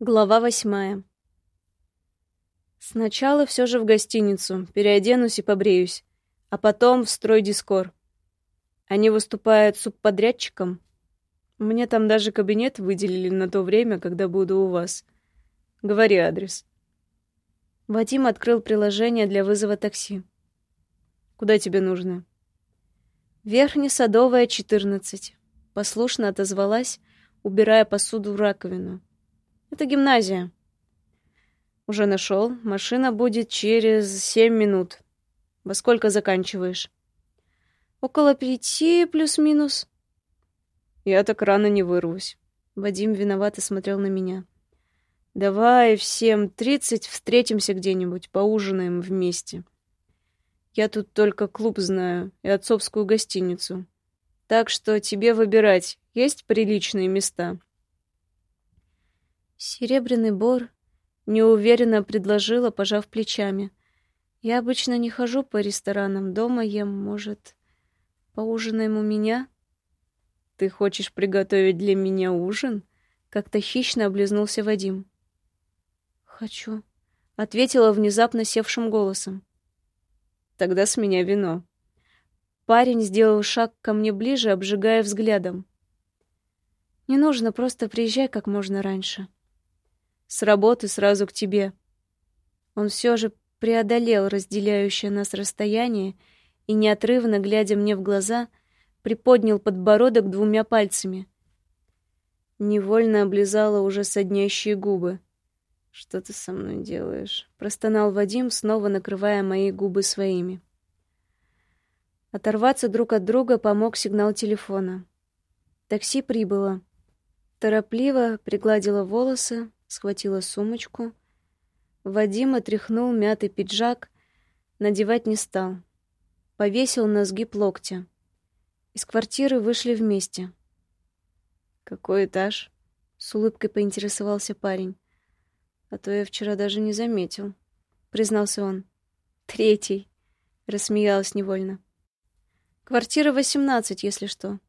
Глава восьмая. Сначала все же в гостиницу, переоденусь и побреюсь, а потом в стройдискор. Они выступают субподрядчиком. Мне там даже кабинет выделили на то время, когда буду у вас. Говори адрес. Вадим открыл приложение для вызова такси. Куда тебе нужно? Верхнесадовая, 14. Послушно отозвалась, убирая посуду в раковину. Это гимназия. Уже нашел. Машина будет через семь минут. Во сколько заканчиваешь? Около пяти плюс-минус. Я так рано не вырвусь. Вадим виновато смотрел на меня. Давай в семь тридцать встретимся где-нибудь, поужинаем вместе. Я тут только клуб знаю и отцовскую гостиницу. Так что тебе выбирать, есть приличные места. Серебряный бор неуверенно предложила, пожав плечами. Я обычно не хожу по ресторанам, дома ем, может, поужинаем у меня? Ты хочешь приготовить для меня ужин? Как-то хищно облизнулся Вадим. Хочу, ответила внезапно севшим голосом. Тогда с меня вино. Парень сделал шаг ко мне ближе, обжигая взглядом. Не нужно, просто приезжай как можно раньше. С работы сразу к тебе. Он все же преодолел разделяющее нас расстояние и, неотрывно глядя мне в глаза, приподнял подбородок двумя пальцами. Невольно облизала уже соднящие губы. «Что ты со мной делаешь?» — простонал Вадим, снова накрывая мои губы своими. Оторваться друг от друга помог сигнал телефона. Такси прибыло. Торопливо пригладила волосы, схватила сумочку. Вадим отряхнул мятый пиджак, надевать не стал. Повесил на сгиб локтя. Из квартиры вышли вместе. «Какой этаж?» — с улыбкой поинтересовался парень. «А то я вчера даже не заметил», — признался он. «Третий», — рассмеялась невольно. «Квартира восемнадцать, если что».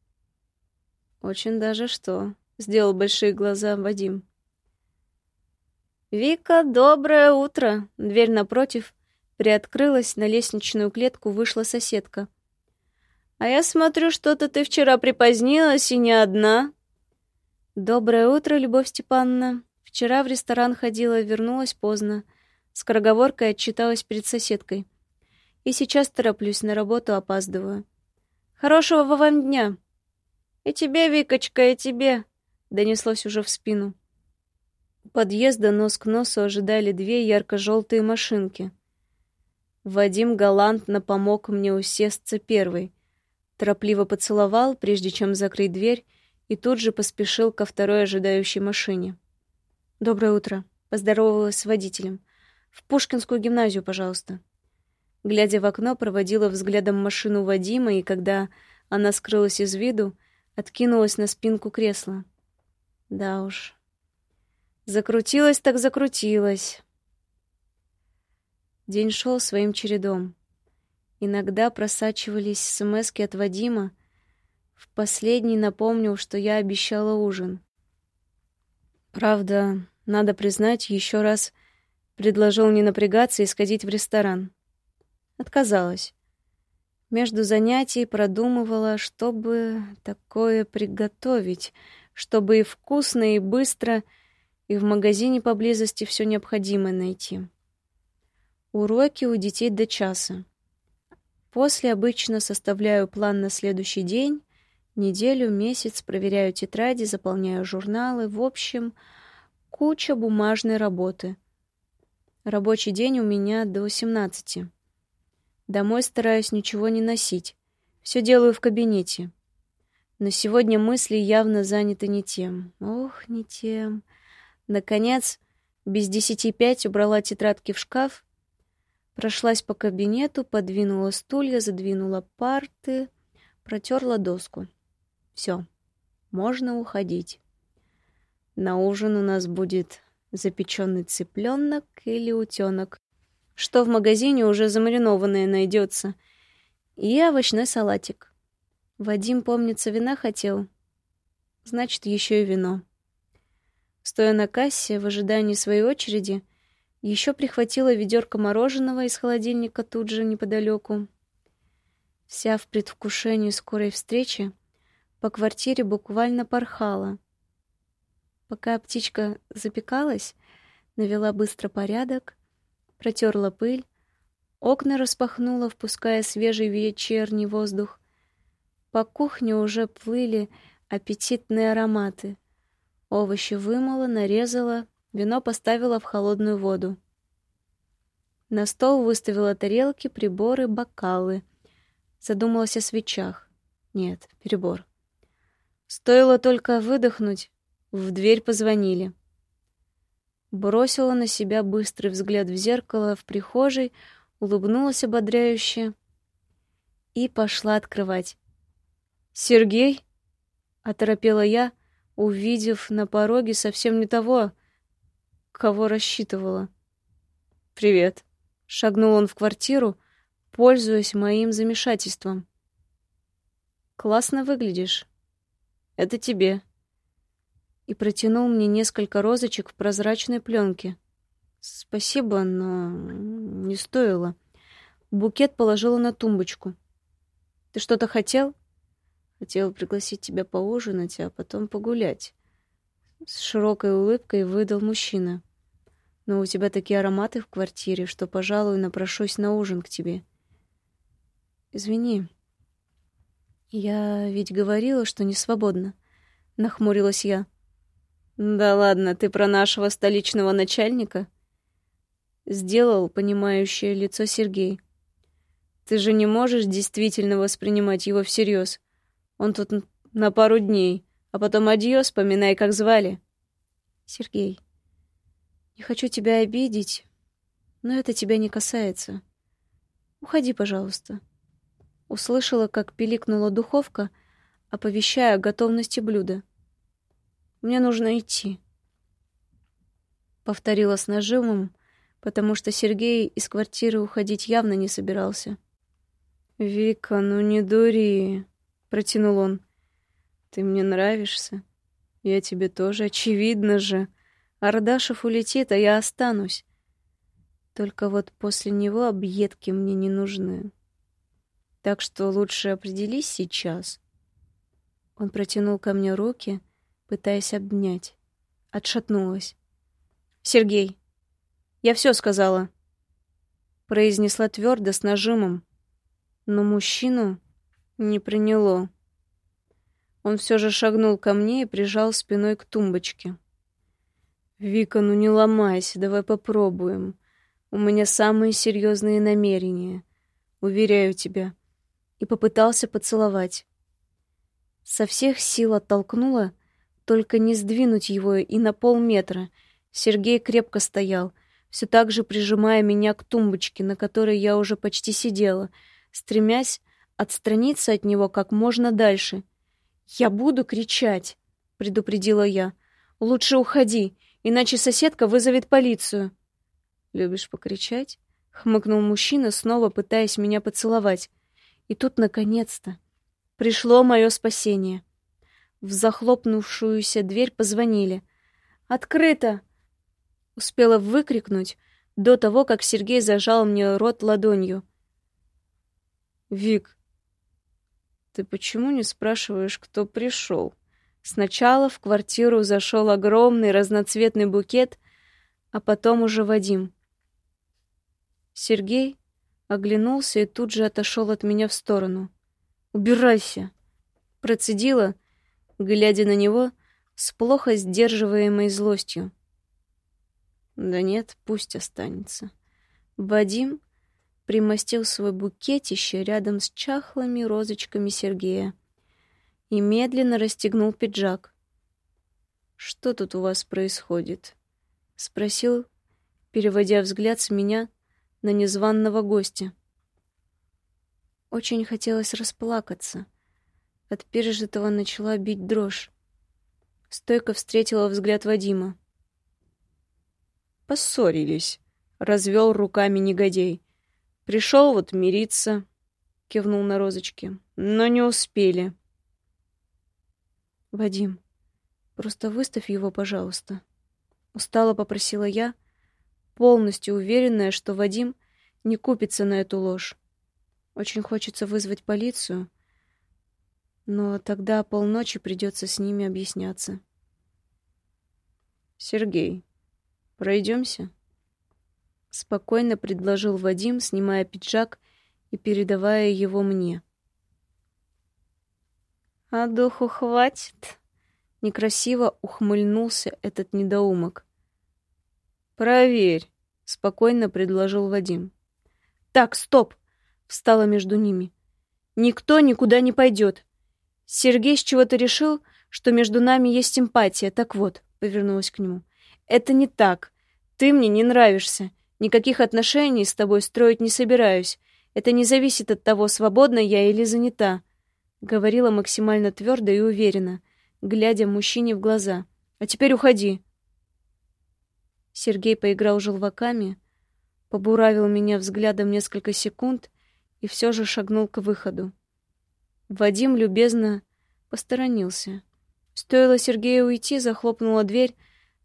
«Очень даже что», — сделал большие глаза Вадим. «Вика, доброе утро!» Дверь напротив приоткрылась, на лестничную клетку вышла соседка. «А я смотрю, что-то ты вчера припозднилась и не одна». «Доброе утро, Любовь Степановна. Вчера в ресторан ходила, вернулась поздно. Скороговоркой отчиталась перед соседкой. И сейчас тороплюсь, на работу опаздываю. Хорошего вам дня!» «И тебе, Викочка, и тебе!» — донеслось уже в спину подъезда нос к носу ожидали две ярко-желтые машинки. Вадим галантно помог мне усесться первой, торопливо поцеловал, прежде чем закрыть дверь, и тут же поспешил ко второй ожидающей машине. «Доброе утро», — поздоровалась с водителем. «В Пушкинскую гимназию, пожалуйста». Глядя в окно, проводила взглядом машину Вадима, и когда она скрылась из виду, откинулась на спинку кресла. Да уж, Закрутилась так закрутилась. День шел своим чередом. Иногда просачивались смски от Вадима. В последний напомнил, что я обещала ужин. Правда, надо признать, еще раз предложил не напрягаться и сходить в ресторан. Отказалась. Между занятий продумывала, чтобы такое приготовить, чтобы и вкусно, и быстро — и в магазине поблизости все необходимое найти. Уроки у детей до часа. После обычно составляю план на следующий день, неделю, месяц, проверяю тетради, заполняю журналы. В общем, куча бумажной работы. Рабочий день у меня до 18. Домой стараюсь ничего не носить. Все делаю в кабинете. Но сегодня мысли явно заняты не тем. Ох, не тем. Наконец, без десяти пять убрала тетрадки в шкаф, прошлась по кабинету, подвинула стулья, задвинула парты, протерла доску. Все, можно уходить. На ужин у нас будет запеченный цыпленок или утенок, что в магазине уже замаринованное найдется, и овощной салатик. Вадим, помнится, вина хотел, значит, еще и вино. Стоя на кассе в ожидании своей очереди, еще прихватила ведерко мороженого из холодильника тут же неподалеку. Вся в предвкушении скорой встречи, по квартире буквально порхала. Пока птичка запекалась, навела быстро порядок, протерла пыль, окна распахнула, впуская свежий вечерний воздух. По кухне уже плыли аппетитные ароматы. Овощи вымыла, нарезала, вино поставила в холодную воду. На стол выставила тарелки, приборы, бокалы. Задумалась о свечах. Нет, перебор. Стоило только выдохнуть, в дверь позвонили. Бросила на себя быстрый взгляд в зеркало в прихожей, улыбнулась ободряюще и пошла открывать. «Сергей?» — оторопела я, увидев на пороге совсем не того, кого рассчитывала. «Привет», — шагнул он в квартиру, пользуясь моим замешательством. «Классно выглядишь. Это тебе». И протянул мне несколько розочек в прозрачной пленке. Спасибо, но не стоило. Букет положила на тумбочку. Ты что-то хотел? Хотел пригласить тебя поужинать, а потом погулять. С широкой улыбкой выдал мужчина. Но у тебя такие ароматы в квартире, что, пожалуй, напрошусь на ужин к тебе. Извини. Я ведь говорила, что не свободна. Нахмурилась я. Да ладно, ты про нашего столичного начальника? Сделал понимающее лицо Сергей. Ты же не можешь действительно воспринимать его всерьез. Он тут на пару дней, а потом адьос, поминай, как звали. Сергей, не хочу тебя обидеть, но это тебя не касается. Уходи, пожалуйста. Услышала, как пиликнула духовка, оповещая о готовности блюда. Мне нужно идти. Повторила с нажимом, потому что Сергей из квартиры уходить явно не собирался. «Вика, ну не дури!» — протянул он. «Ты мне нравишься. Я тебе тоже, очевидно же. Ардашев улетит, а я останусь. Только вот после него объедки мне не нужны. Так что лучше определись сейчас». Он протянул ко мне руки, пытаясь обнять. Отшатнулась. «Сергей, я все сказала», — произнесла твердо с нажимом, но мужчину не приняло. Он все же шагнул ко мне и прижал спиной к тумбочке. «Вика, ну не ломайся, давай попробуем. У меня самые серьезные намерения, уверяю тебя». И попытался поцеловать. Со всех сил оттолкнула, только не сдвинуть его и на полметра. Сергей крепко стоял, все так же прижимая меня к тумбочке, на которой я уже почти сидела, стремясь отстраниться от него как можно дальше. «Я буду кричать», — предупредила я. «Лучше уходи, иначе соседка вызовет полицию». «Любишь покричать?» — хмыкнул мужчина, снова пытаясь меня поцеловать. И тут, наконец-то, пришло мое спасение. В захлопнувшуюся дверь позвонили. «Открыто!» Успела выкрикнуть до того, как Сергей зажал мне рот ладонью. «Вик, ты почему не спрашиваешь, кто пришел?» Сначала в квартиру зашел огромный разноцветный букет, а потом уже Вадим. Сергей оглянулся и тут же отошел от меня в сторону. «Убирайся!» Процедила, глядя на него с плохо сдерживаемой злостью. Да нет, пусть останется. Вадим примостил свой букетище рядом с чахлыми розочками Сергея и медленно расстегнул пиджак. «Что тут у вас происходит?» — спросил, переводя взгляд с меня на незваного гостя. Очень хотелось расплакаться. От пережитого начала бить дрожь. Стойко встретила взгляд Вадима. Поссорились, развел руками негодей. Пришел вот мириться, кивнул на розочки, но не успели. Вадим, просто выставь его, пожалуйста, Устало попросила я, полностью уверенная, что Вадим не купится на эту ложь. Очень хочется вызвать полицию, но тогда полночи придется с ними объясняться. Сергей, пройдемся? Спокойно предложил Вадим, снимая пиджак и передавая его мне. А духу хватит? Некрасиво ухмыльнулся этот недоумок. Проверь, спокойно предложил Вадим. Так, стоп, встала между ними. Никто никуда не пойдет. Сергей с чего-то решил, что между нами есть симпатия. Так вот, повернулась к нему. Это не так. Ты мне не нравишься. Никаких отношений с тобой строить не собираюсь. Это не зависит от того, свободна я или занята, говорила максимально твердо и уверенно, глядя мужчине в глаза. А теперь уходи. Сергей поиграл желваками, побуравил меня взглядом несколько секунд и все же шагнул к выходу. Вадим любезно посторонился. Стоило Сергею уйти, захлопнула дверь,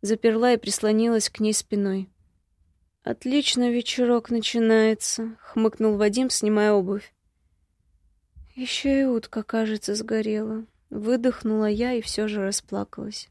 заперла и прислонилась к ней спиной. «Отлично вечерок начинается», — хмыкнул Вадим, снимая обувь. Еще и утка, кажется, сгорела. Выдохнула я и все же расплакалась.